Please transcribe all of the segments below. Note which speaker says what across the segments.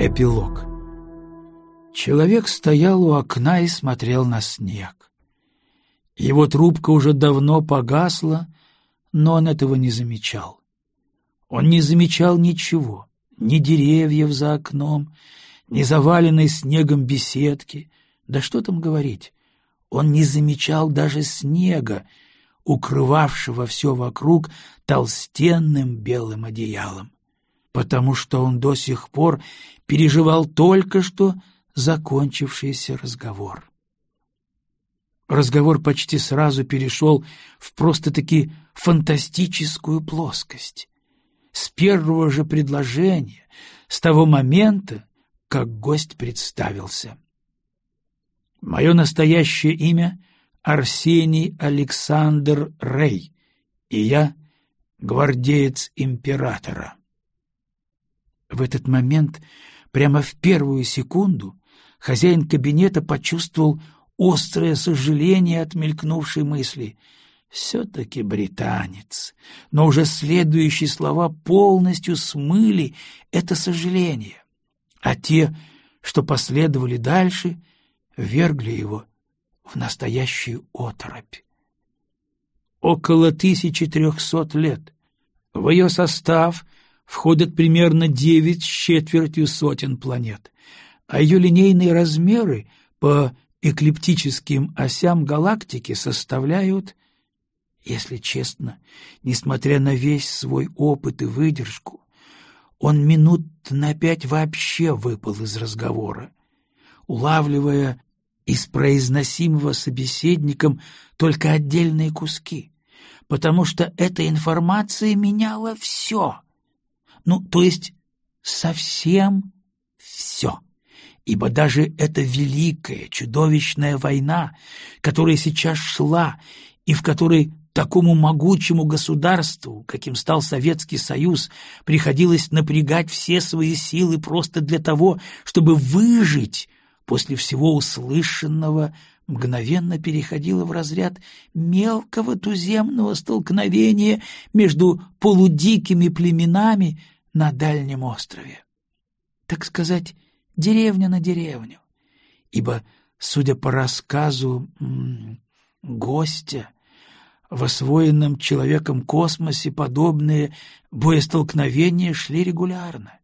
Speaker 1: Эпилог Человек стоял у окна и смотрел на снег. Его трубка уже давно погасла, но он этого не замечал. Он не замечал ничего, ни деревьев за окном, ни заваленной снегом беседки. Да что там говорить, он не замечал даже снега, укрывавшего все вокруг толстенным белым одеялом, потому что он до сих пор переживал только что закончившийся разговор. Разговор почти сразу перешел в просто-таки фантастическую плоскость. С первого же предложения, с того момента, как гость представился. Мое настоящее имя — Арсений Александр Рей, и я — гвардеец императора. В этот момент, прямо в первую секунду, хозяин кабинета почувствовал острое сожаление от мелькнувшей мысли. Все-таки британец. Но уже следующие слова полностью смыли это сожаление. А те, что последовали дальше, вергли его в настоящую оторопь. Около 1300 лет. В ее состав входят примерно девять с четвертью сотен планет, а ее линейные размеры по эклиптическим осям галактики составляют, если честно, несмотря на весь свой опыт и выдержку, он минут на пять вообще выпал из разговора, улавливая из произносимого собеседником только отдельные куски, потому что эта информация меняла все. Ну, то есть совсем все. Ибо даже эта великая, чудовищная война, которая сейчас шла и в которой такому могучему государству, каким стал Советский Союз, приходилось напрягать все свои силы просто для того, чтобы выжить после всего услышанного мгновенно переходила в разряд мелкого туземного столкновения между полудикими племенами на дальнем острове. Так сказать, деревня на деревню. Ибо, судя по рассказу гостя, в освоенном человеком космосе подобные боестолкновения шли регулярно.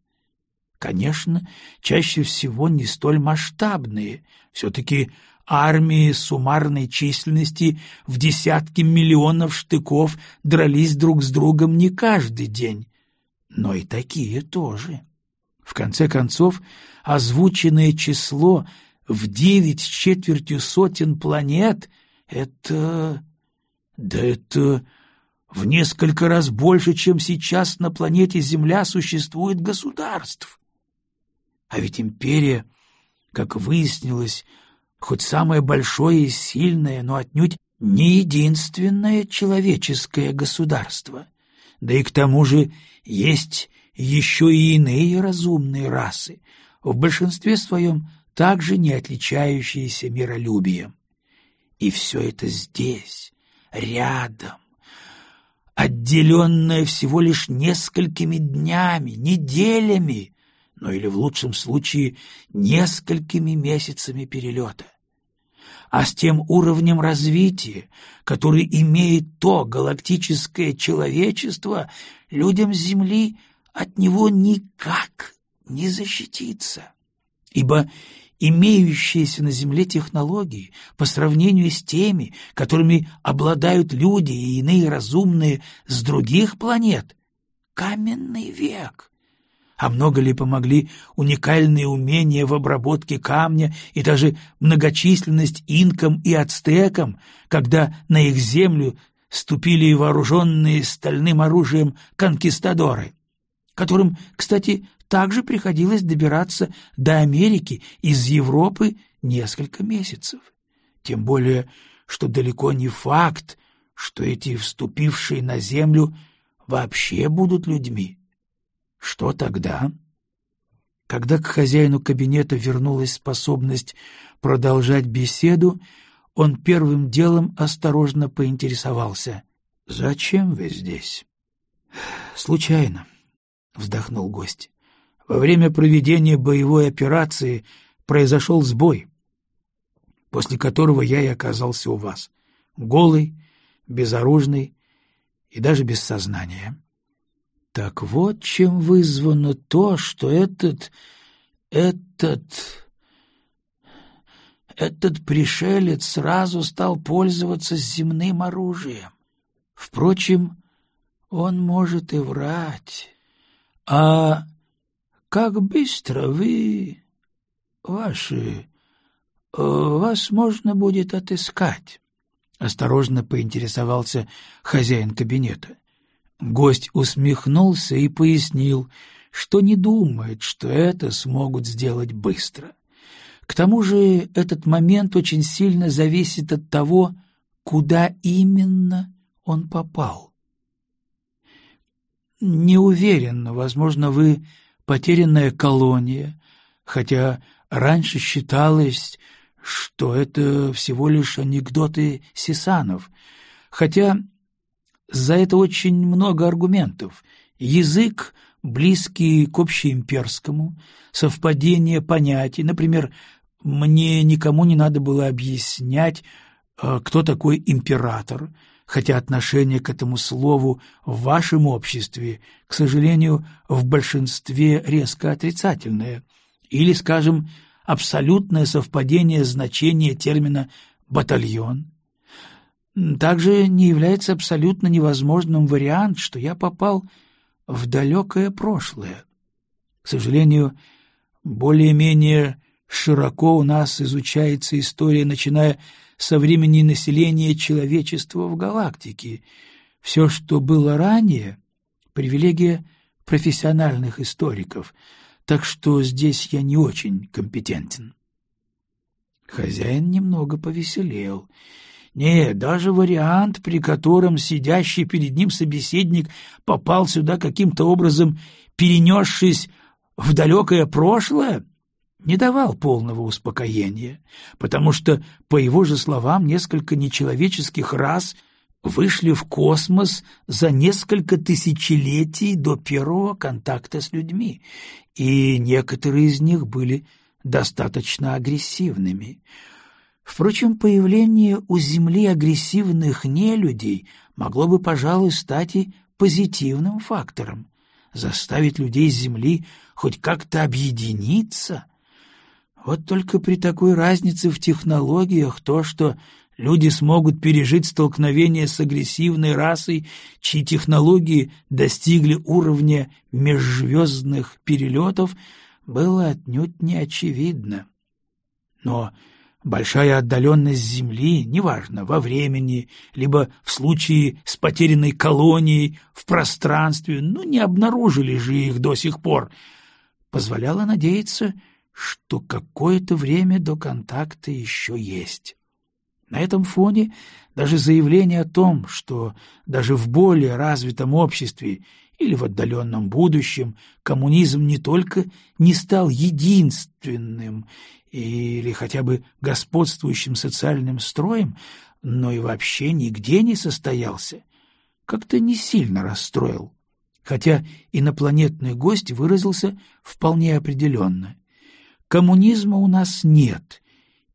Speaker 1: Конечно, чаще всего не столь масштабные. Все-таки армии суммарной численности в десятки миллионов штыков дрались друг с другом не каждый день. Но и такие тоже. В конце концов, озвученное число в девять с четвертью сотен планет — это... да это в несколько раз больше, чем сейчас на планете Земля существует государств. А ведь империя, как выяснилось, хоть самое большое и сильное, но отнюдь не единственное человеческое государство. Да и к тому же есть еще и иные разумные расы, в большинстве своем также не отличающиеся миролюбием. И все это здесь, рядом, отделенное всего лишь несколькими днями, неделями но или в лучшем случае несколькими месяцами перелета. А с тем уровнем развития, который имеет то галактическое человечество, людям Земли от него никак не защититься. Ибо имеющиеся на Земле технологии по сравнению с теми, которыми обладают люди и иные разумные с других планет, каменный век — а много ли помогли уникальные умения в обработке камня и даже многочисленность инкам и ацтекам, когда на их землю ступили вооруженные стальным оружием конкистадоры, которым, кстати, также приходилось добираться до Америки из Европы несколько месяцев. Тем более, что далеко не факт, что эти вступившие на землю вообще будут людьми. Что тогда? Когда к хозяину кабинета вернулась способность продолжать беседу, он первым делом осторожно поинтересовался. — Зачем вы здесь? — Случайно, — вздохнул гость. — Во время проведения боевой операции произошел сбой, после которого я и оказался у вас, голый, безоружный и даже без сознания. Так вот чем вызвано то, что этот... этот... Этот пришелец сразу стал пользоваться земным оружием. Впрочем, он может и врать. А как быстро вы... ваши... вас можно будет отыскать? — осторожно поинтересовался хозяин кабинета. Гость усмехнулся и пояснил, что не думает, что это смогут сделать быстро. К тому же этот момент очень сильно зависит от того, куда именно он попал. Не уверен, возможно, вы потерянная колония, хотя раньше считалось, что это всего лишь анекдоты Сисанов, хотя за это очень много аргументов. Язык, близкий к общеимперскому, совпадение понятий. Например, мне никому не надо было объяснять, э, кто такой император, хотя отношение к этому слову в вашем обществе, к сожалению, в большинстве резко отрицательное. Или, скажем, абсолютное совпадение значения термина «батальон», также не является абсолютно невозможным вариант, что я попал в далекое прошлое. К сожалению, более-менее широко у нас изучается история, начиная со времени населения человечества в галактике. Все, что было ранее, — привилегия профессиональных историков, так что здесь я не очень компетентен. Хозяин немного повеселел — нет, даже вариант, при котором сидящий перед ним собеседник попал сюда каким-то образом, перенесшись в далекое прошлое, не давал полного успокоения, потому что, по его же словам, несколько нечеловеческих рас вышли в космос за несколько тысячелетий до первого контакта с людьми, и некоторые из них были достаточно агрессивными — Впрочем, появление у Земли агрессивных нелюдей могло бы, пожалуй, стать и позитивным фактором, заставить людей Земли хоть как-то объединиться. Вот только при такой разнице в технологиях то, что люди смогут пережить столкновение с агрессивной расой, чьи технологии достигли уровня межзвездных перелетов, было отнюдь не очевидно. Но Большая отдаленность Земли, неважно, во времени, либо в случае с потерянной колонией в пространстве, ну, не обнаружили же их до сих пор, позволяла надеяться, что какое-то время до контакта еще есть. На этом фоне даже заявление о том, что даже в более развитом обществе или в отдаленном будущем коммунизм не только не стал единственным или хотя бы господствующим социальным строем, но и вообще нигде не состоялся, как-то не сильно расстроил, хотя инопланетный гость выразился вполне определенно. Коммунизма у нас нет,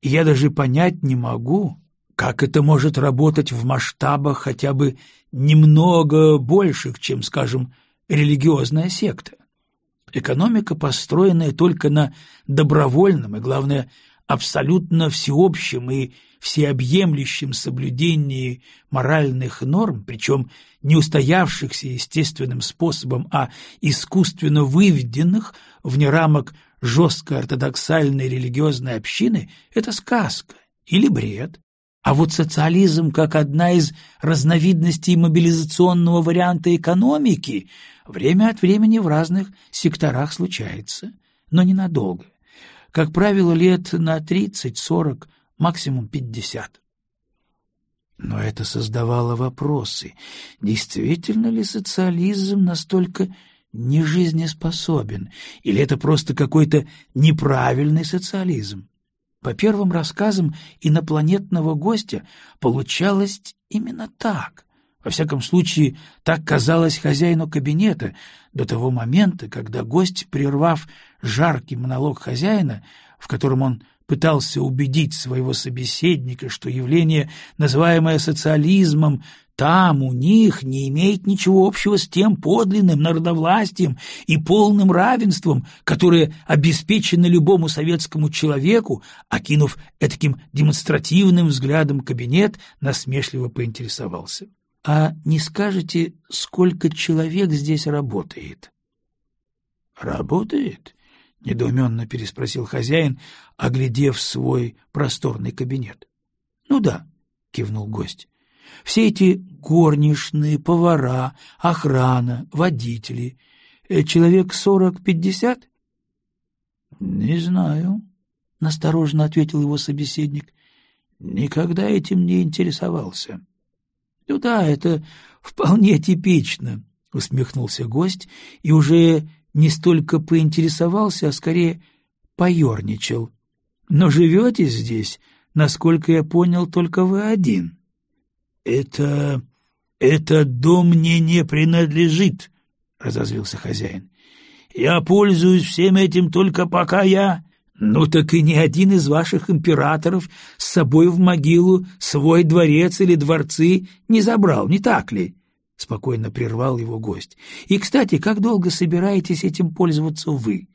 Speaker 1: и я даже понять не могу, как это может работать в масштабах хотя бы немного больших, чем, скажем, религиозная секта. Экономика, построенная только на добровольном и, главное, абсолютно всеобщем и всеобъемлющем соблюдении моральных норм, причем не устоявшихся естественным способом, а искусственно выведенных вне рамок жесткой ортодоксальной религиозной общины, это сказка или бред. А вот социализм, как одна из разновидностей мобилизационного варианта экономики, время от времени в разных секторах случается, но ненадолго. Как правило, лет на 30-40, максимум 50. Но это создавало вопросы. Действительно ли социализм настолько нежизнеспособен, или это просто какой-то неправильный социализм? По первым рассказам инопланетного гостя получалось именно так. Во всяком случае, так казалось хозяину кабинета до того момента, когда гость, прервав жаркий монолог хозяина, в котором он пытался убедить своего собеседника, что явление, называемое социализмом, там у них не имеет ничего общего с тем подлинным народовластием и полным равенством, которое обеспечено любому советскому человеку, окинув этаким демонстративным взглядом кабинет, насмешливо поинтересовался. — А не скажете, сколько человек здесь работает? — Работает? — недоуменно переспросил хозяин, оглядев свой просторный кабинет. — Ну да, — кивнул гость. — Все эти горничные, повара, охрана, водители. Э, человек сорок-пятьдесят? — Не знаю, — настороженно ответил его собеседник. — Никогда этим не интересовался. — Ну да, это вполне типично, — усмехнулся гость и уже не столько поинтересовался, а скорее поерничал. «Но живете здесь, насколько я понял, только вы один». «Это... этот дом мне не принадлежит», — разозлился хозяин. «Я пользуюсь всем этим только пока я...» «Ну так и ни один из ваших императоров с собой в могилу свой дворец или дворцы не забрал, не так ли?» — спокойно прервал его гость. — И, кстати, как долго собираетесь этим пользоваться вы?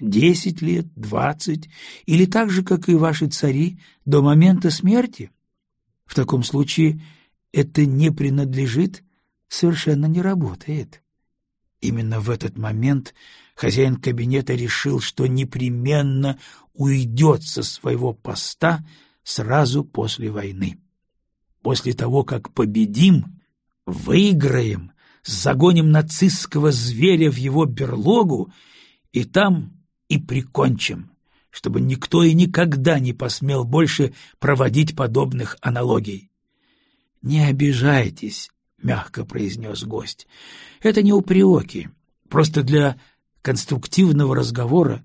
Speaker 1: Десять лет, двадцать, или так же, как и ваши цари, до момента смерти? В таком случае это не принадлежит, совершенно не работает. Именно в этот момент хозяин кабинета решил, что непременно уйдет со своего поста сразу после войны. После того, как победим, Выиграем, загоним нацистского зверя в его берлогу и там и прикончим, чтобы никто и никогда не посмел больше проводить подобных аналогий. — Не обижайтесь, — мягко произнес гость. — Это не упреки. Просто для конструктивного разговора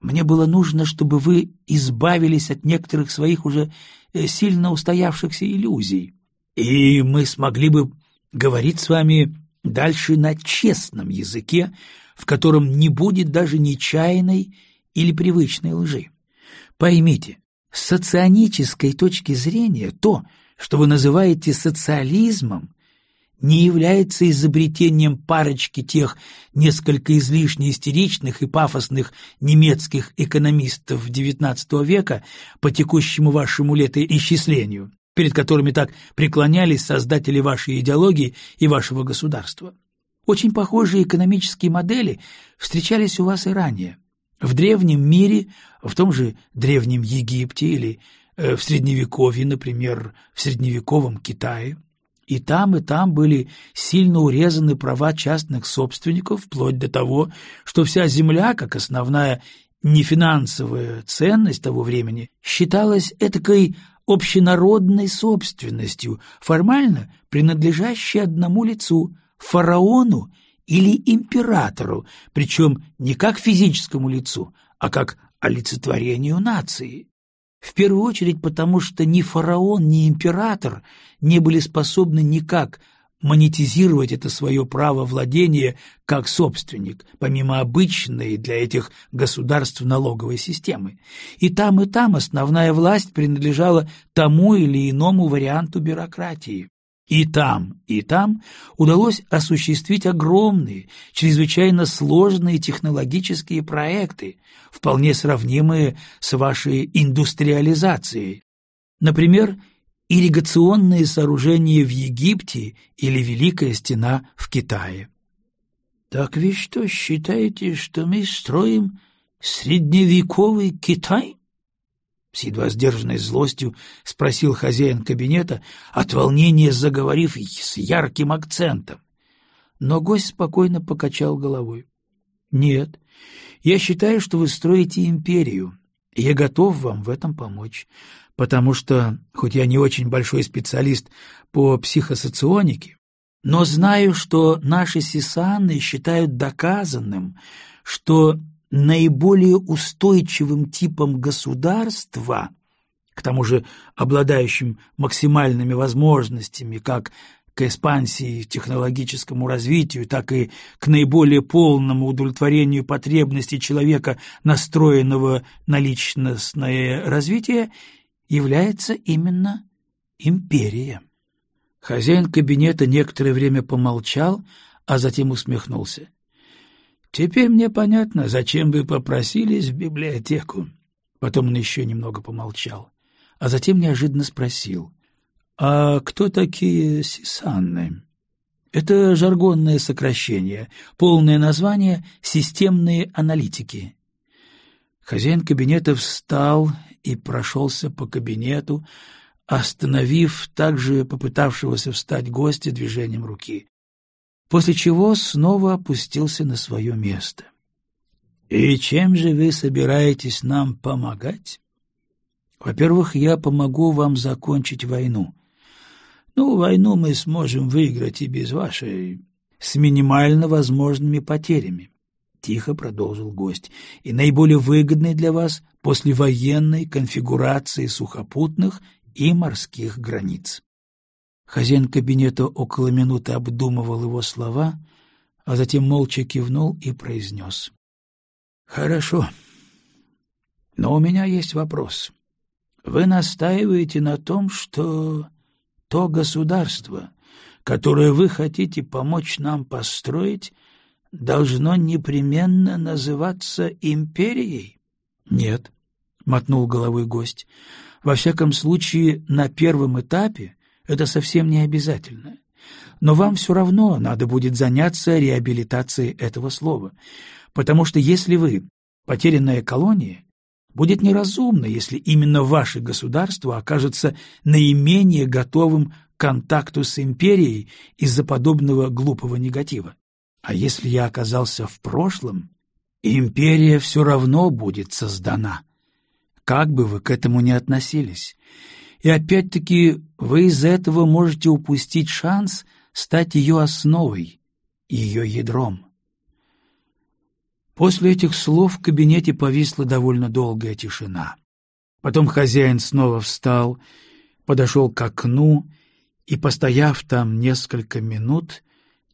Speaker 1: мне было нужно, чтобы вы избавились от некоторых своих уже э, сильно устоявшихся иллюзий, и мы смогли бы говорит с вами дальше на честном языке, в котором не будет даже нечаянной или привычной лжи. Поймите, с соционической точки зрения то, что вы называете социализмом, не является изобретением парочки тех несколько излишне истеричных и пафосных немецких экономистов XIX века по текущему вашему летоисчислению, перед которыми так преклонялись создатели вашей идеологии и вашего государства. Очень похожие экономические модели встречались у вас и ранее. В древнем мире, в том же древнем Египте или э, в Средневековье, например, в средневековом Китае. И там, и там были сильно урезаны права частных собственников, вплоть до того, что вся земля, как основная нефинансовая ценность того времени, считалась этакой общенародной собственностью, формально принадлежащей одному лицу – фараону или императору, причем не как физическому лицу, а как олицетворению нации. В первую очередь потому, что ни фараон, ни император не были способны никак монетизировать это свое право владения как собственник, помимо обычной для этих государств налоговой системы. И там, и там основная власть принадлежала тому или иному варианту бюрократии. И там, и там удалось осуществить огромные, чрезвычайно сложные технологические проекты, вполне сравнимые с вашей индустриализацией. Например, ирригационные сооружения в Египте или Великая стена в Китае. — Так вы что, считаете, что мы строим средневековый Китай? С едва сдержанной злостью спросил хозяин кабинета, от волнения заговорив с ярким акцентом. Но гость спокойно покачал головой. — Нет, я считаю, что вы строите империю, я готов вам в этом помочь потому что, хоть я не очень большой специалист по психосоционике, но знаю, что наши сисаны считают доказанным, что наиболее устойчивым типом государства, к тому же обладающим максимальными возможностями как к экспансии, технологическому развитию, так и к наиболее полному удовлетворению потребностей человека, настроенного на личностное развитие, является именно империя. Хозяин кабинета некоторое время помолчал, а затем усмехнулся. «Теперь мне понятно, зачем вы попросились в библиотеку». Потом он еще немного помолчал, а затем неожиданно спросил. «А кто такие сисанны?» Это жаргонное сокращение, полное название «системные аналитики». Хозяин кабинета встал и прошелся по кабинету, остановив также попытавшегося встать гостя движением руки, после чего снова опустился на свое место. — И чем же вы собираетесь нам помогать? — Во-первых, я помогу вам закончить войну. Ну, войну мы сможем выиграть и без вашей... с минимально возможными потерями. — тихо продолжил гость, — и наиболее выгодной для вас послевоенной конфигурации сухопутных и морских границ. Хозяин кабинета около минуты обдумывал его слова, а затем молча кивнул и произнес. — Хорошо. Но у меня есть вопрос. Вы настаиваете на том, что то государство, которое вы хотите помочь нам построить, должно непременно называться империей? — Нет, — мотнул головой гость. Во всяком случае, на первом этапе это совсем не обязательно. Но вам все равно надо будет заняться реабилитацией этого слова, потому что если вы потерянная колония, будет неразумно, если именно ваше государство окажется наименее готовым к контакту с империей из-за подобного глупого негатива. А если я оказался в прошлом, империя все равно будет создана как бы вы к этому ни относились. И опять-таки вы из этого можете упустить шанс стать ее основой, ее ядром. После этих слов в кабинете повисла довольно долгая тишина. Потом хозяин снова встал, подошел к окну и, постояв там несколько минут,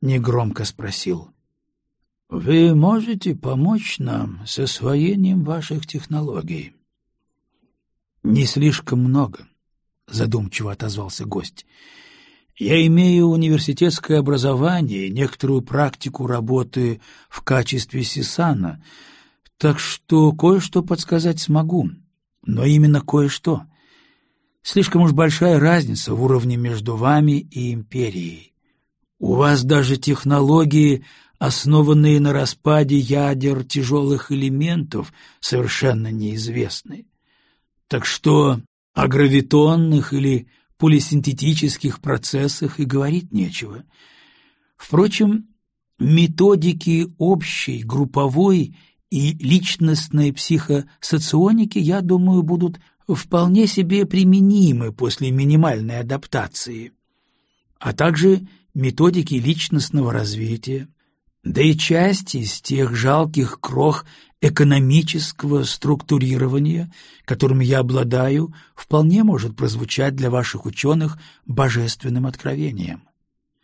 Speaker 1: негромко спросил. — Вы можете помочь нам с освоением ваших технологий? Не слишком много, задумчиво отозвался гость. Я имею университетское образование, некоторую практику работы в качестве сисана, так что кое-что подсказать смогу, но именно кое-что. Слишком уж большая разница в уровне между вами и империей. У вас даже технологии, основанные на распаде ядер тяжелых элементов, совершенно неизвестны. Так что о гравитонных или полисинтетических процессах и говорить нечего. Впрочем, методики общей, групповой и личностной психосоционики, я думаю, будут вполне себе применимы после минимальной адаптации, а также методики личностного развития, да и часть из тех жалких крох экономического структурирования, которым я обладаю, вполне может прозвучать для ваших ученых божественным откровением.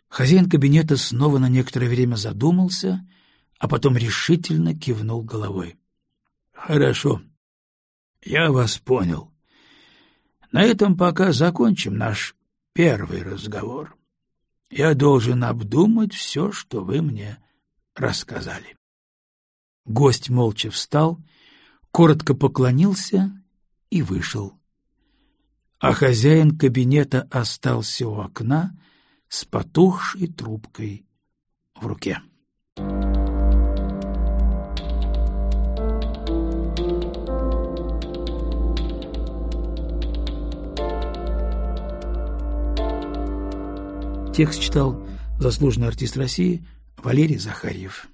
Speaker 1: Хозяин кабинета снова на некоторое время задумался, а потом решительно кивнул головой. — Хорошо, я вас понял. На этом пока закончим наш первый разговор. Я должен обдумать все, что вы мне рассказали. Гость молча встал, коротко поклонился и вышел. А хозяин кабинета остался у окна с потухшей трубкой в руке. Текст читал заслуженный артист России Валерий Захарьев.